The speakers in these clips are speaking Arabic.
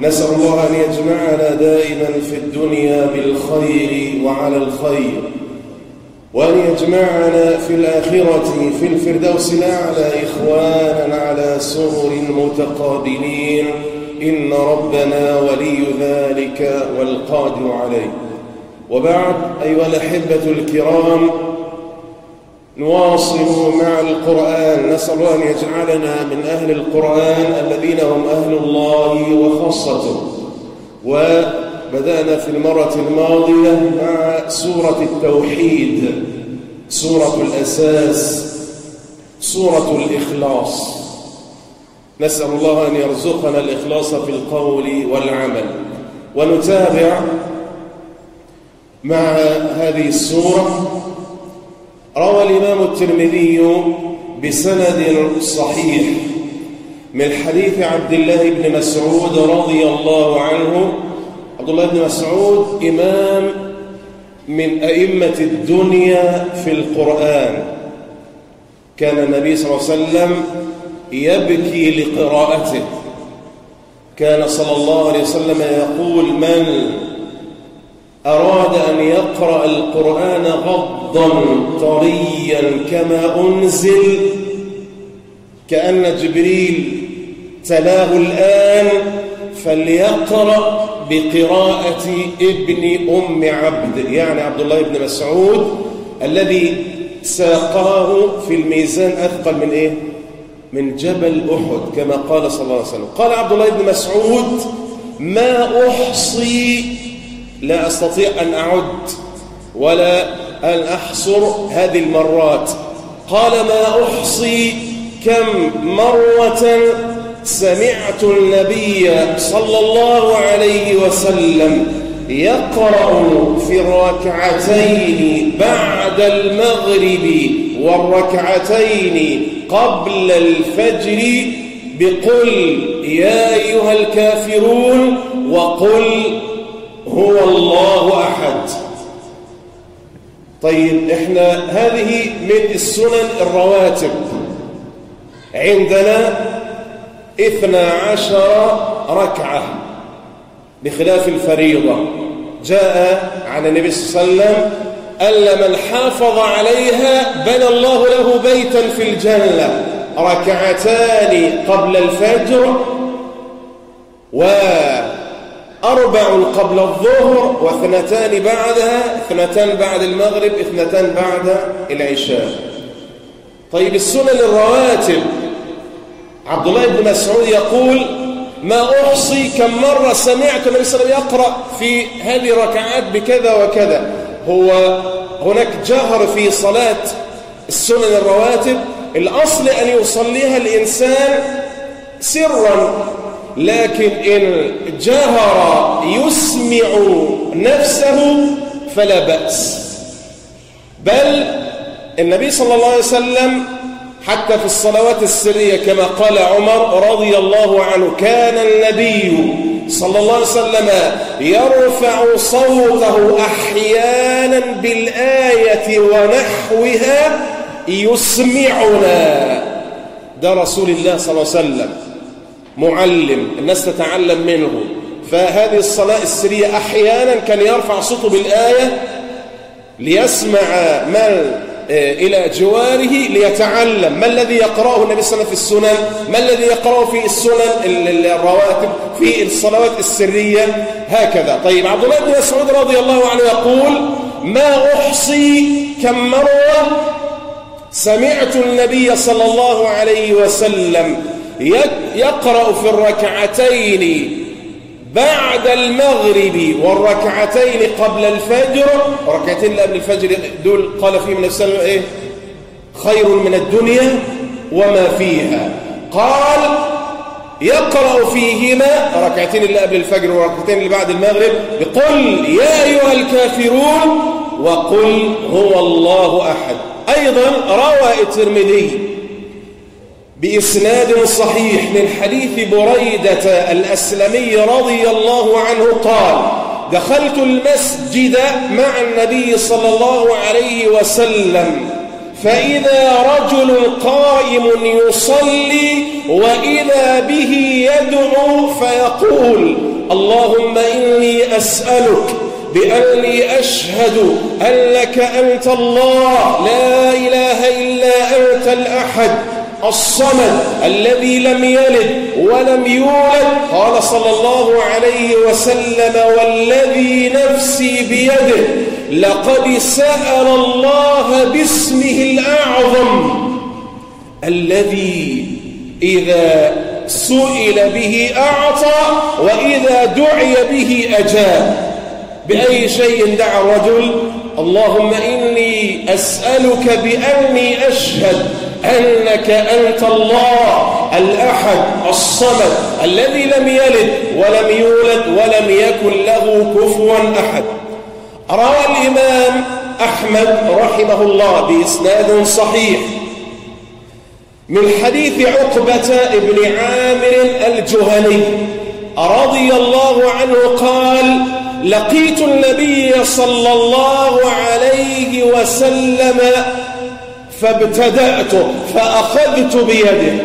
نسأل الله أن يجمعنا دائما في الدنيا بالخير وعلى الخير وأن يجمعنا في الآخرة في الفردوس الأعلى إخوانا على سرر متقابلين. إن ربنا ولي ذلك والقادر عليه. وبعد أيها الأحبة الكرام نواصل مع القرآن. نسأل أن يجعلنا من أهل القرآن الذين هم أهل الله وخاصته. وبدأنا في المرة الماضية مع سورة التوحيد سورة الأساس سورة الإخلاص. نسأل الله أن يرزقنا الإخلاص في القول والعمل. ونتابع مع هذه السورة. روى الإمام الترمذي بسند صحيح من حديث عبد الله بن مسعود رضي الله عنه. عبد الله بن مسعود إمام من أئمة الدنيا في القرآن. كان النبي صلى الله عليه وسلم يبكي لقراءته. كان صلى الله عليه وسلم يقول من أراد أن يقرأ القرآن غضا طريا كما أنزل كأن جبريل تلاه الآن فليقرأ بقراءة ابن أم عبد يعني عبد الله بن مسعود الذي ساقاه في الميزان أثقل من إيه؟ من جبل أحد كما قال صلى الله عليه وسلم قال عبد الله بن مسعود ما أحصي لا أستطيع أن أعد ولا أن أحصر هذه المرات. قال ما أحصي كم مرة سمعت النبي صلى الله عليه وسلم يقرأ في الركعتين بعد المغرب والركعتين قبل الفجر بقل يا أيها الكافرون وقل هو الله أحد. طيب إحنا هذه من السنن الرواتب. عندنا اثنا عشر ركعة بخلاف الفريضة. جاء عن النبي صلى الله عليه وسلم ألا من حافظ عليها بنى الله له بيتا في الجنة. ركعتان قبل الفجر و أربع قبل الظهر واثنتان بعدها اثنتان بعد المغرب اثنتان بعد العشاء. طيب السنن الرواتب. عبد الله بن مسعود يقول ما أحصي كم مرة سمعت النبي صلى الله عليه وسلم يقرأ في هذه الركعات بكذا وكذا. هو هناك جهر في صلاة السنن الرواتب. الأصل أن يصليها الإنسان سرا. لكن إن جهر يسمع نفسه فلا بأس. بل النبي صلى الله عليه وسلم حتى في الصلوات السرية كما قال عمر رضي الله عنه كان النبي صلى الله عليه وسلم يرفع صوته أحيانا بالآية ونحوها يسمعنا. ده رسول الله صلى الله عليه وسلم. معلم الناس تتعلم منه. فهذه الصلاة السرية أحيانا كان يرفع صوته بالآية ليسمع من إلى جواره ليتعلم. ما الذي يقرأه النبي صلى الله عليه وسلم في السنن؟ ما الذي يقرأه في السنن الرواتب؟ في الصلوات السرية. هكذا. طيب عبد الله بن مسعود رضي الله عنه يقول ما أحصي كم مرة سمعت النبي صلى الله عليه وسلم يقرأ في الركعتين بعد المغرب والركعتين قبل الفجر. ركعتين قبل الفجر دول قال فيهم عليه وسلم إيه؟ خير من الدنيا وما فيها. قال يقرأ فيهما ركعتين اللي قبل الفجر وركعتين اللي بعد المغرب. بقل يا أيها الكافرون وقل هو الله أحد. أيضا روى الترمذي بإسناد صحيح من حديث بريدة الأسلمي رضي الله عنه قال دخلت المسجد مع النبي صلى الله عليه وسلم فإذا رجل قائم يصلي وإذا به يدعو فيقول اللهم إني أسألك بأني أشهد أنك أنت الله لا إله إلا أنت الأحد الصمد الذي لم يلد ولم يولد. قال صلى الله عليه وسلم والذي نفسي بيده لقد سأل الله باسمه الأعظم الذي إذا سئل به أعطى وإذا دعي به أجاب. بأي شيء دعا الرجل؟ اللهم إني أسألك بأني أشهد أنك أنت الله الأحد الصمد الذي لم يلد ولم يولد ولم يكن له كفوا أحد. روى الإمام أحمد رحمه الله بإسناد صحيح من حديث عقبة بن عامر الجهني رضي الله عنه قال لقيت النبي صلى الله عليه وسلم فابتدأت فأخذت بيده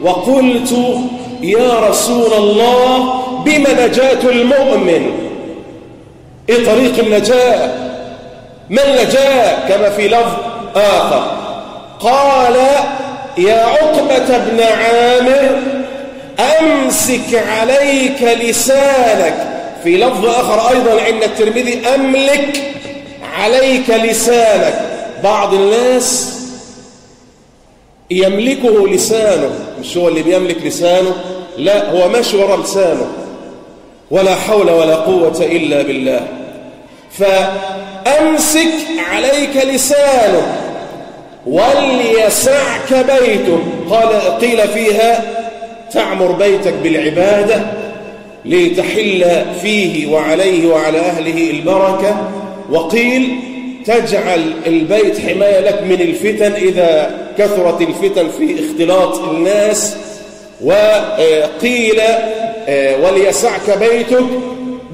وقلت يا رسول الله بما نجاة المؤمن؟ إيه طريق النجاة. ما النجاة؟ كما في لفظ آخر. قال يا عقبة بن عامر أمسك عليك لسانك. في لفظ آخر أيضا عند الترمذي أملك عليك لسانك. بعض الناس يملكه لسانه مش هو اللي بيملك لسانه؟ لا هو ماشي ورا لسانه. ولا حول ولا قوة إلا بالله. فأمسك عليك لسانه. وليسعك بيتك قال قيل فيها تعمر بيتك بالعبادة لتحل فيه وعليه وعلى أهله البركة. وقيل تجعل البيت حماية لك من الفتن إذا كثرت الفتن في اختلاط الناس وقيل وليسعك بيتك.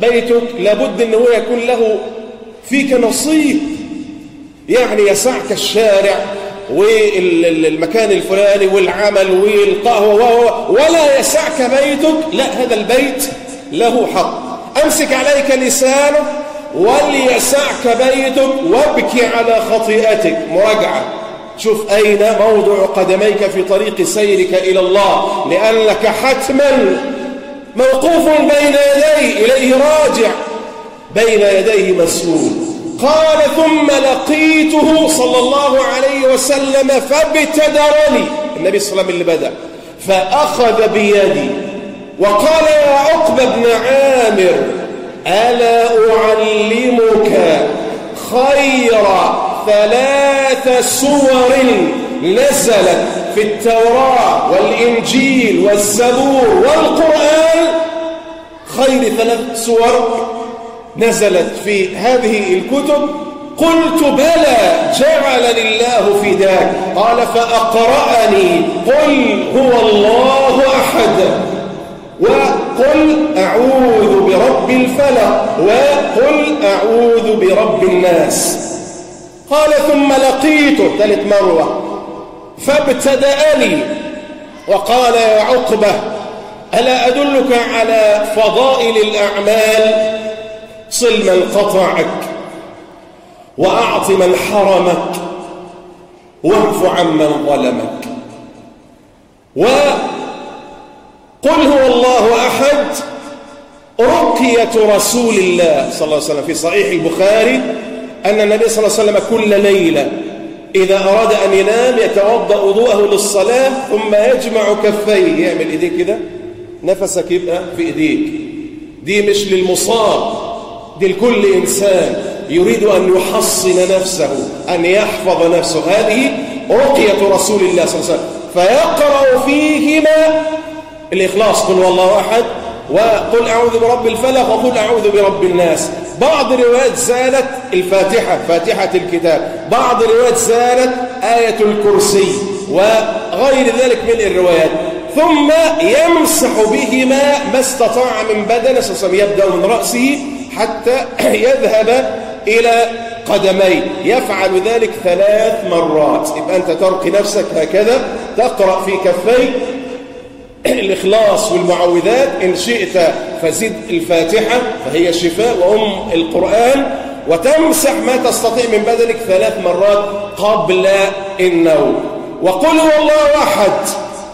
بيتك لابد أنه يكون له فيك نصيب. يعني يسعك الشارع والمكان الفلاني والعمل والقهوة ولا يسعك بيتك. لا هذا البيت له حق. أمسك عليك لسانك وليسعك بيتك وابكي على خطيئتك. مراجعة. شوف أين موضع قدميك في طريق سيرك إلى الله لأنك حتما موقوف بين يديه إليه راجع. بين يديه مسؤول قال ثم لقيته صلى الله عليه وسلم فابتدرني. النبي صلى الله عليه وسلم اللي بدأ. فأخذ بيدي وقال يا عقبة بن عامر ألا أعلمك خير ثلاث سور نزلت في التوراة والإنجيل والزبور والقرآن. خير ثلاث سور نزلت في هذه الكتب. قلت بلى جعلني الله في ذاك قال فأقرأني. قل هو الله أحد. وقل أعوذ برب الفلق وقل أعوذ برب الناس. قال ثم لقيته ثالث مرة فابتدأني وقال يا عقبة ألا أدلك على فضائل الأعمال؟ صل من قطعك وأعط من حرمك واعف عمن ظلمك. وقل هو الله أحد رقية رسول الله صلى الله عليه وسلم. في صحيح البخاري أن النبي صلى الله عليه وسلم كل ليلة إذا أراد أن ينام يتوضأ وضوءه للصلاة ثم يجمع كفيه. يعمل إيديه كده؟ نفسك يبقى في إيديك. دي مش للمصاب دي لكل إنسان. يريد أن يحصن نفسه أن يحفظ نفسه. هذه رقية رسول الله صلى الله عليه وسلم. فيقرأ فيهما الإخلاص قل والله أحد وقل أعوذ برب الفلق وقل أعوذ برب الناس. بعض الروايات زالت الفاتحة فاتحة الكتاب. بعض الروايات زالت آية الكرسي وغير ذلك من الروايات. ثم يمسح بهما ما استطاع من بدنه صلى يبدأ من رأسه حتى يذهب إلى قدميه. يفعل ذلك ثلاث مرات. يبقى أنت ترقي نفسك هكذا تقرأ في كفيك الإخلاص والمعوذات إن شئت فزد الفاتحة فهي شفاء وأم القرآن. وتمسح ما تستطيع من بدنك ثلاث مرات قبل النوم وقل والله أحد.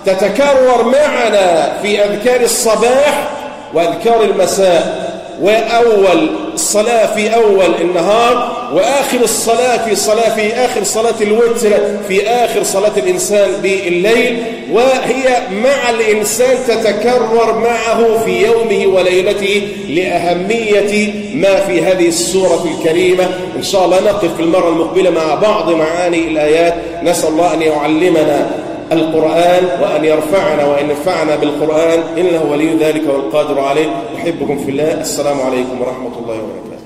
تتكرر معنا في أذكار الصباح وأذكار المساء. وأول الصلاة في أول النهار وآخر الصلاة في صلاة في آخر صلاة الوتر في آخر صلاة الإنسان بالليل وهي مع الإنسان تتكرر معه في يومه وليلته لأهمية ما في هذه السورة الكريمة. إن شاء الله نقف في المرة المقبلة مع بعض معاني الآيات. نسأل الله أن يعلمنا القرآن وأن يرفعنا وأن ينفعنا بالقرآن. إنه ولي ذلك والقادر عليه. أحبكم في الله. السلام عليكم ورحمة الله وبركاته.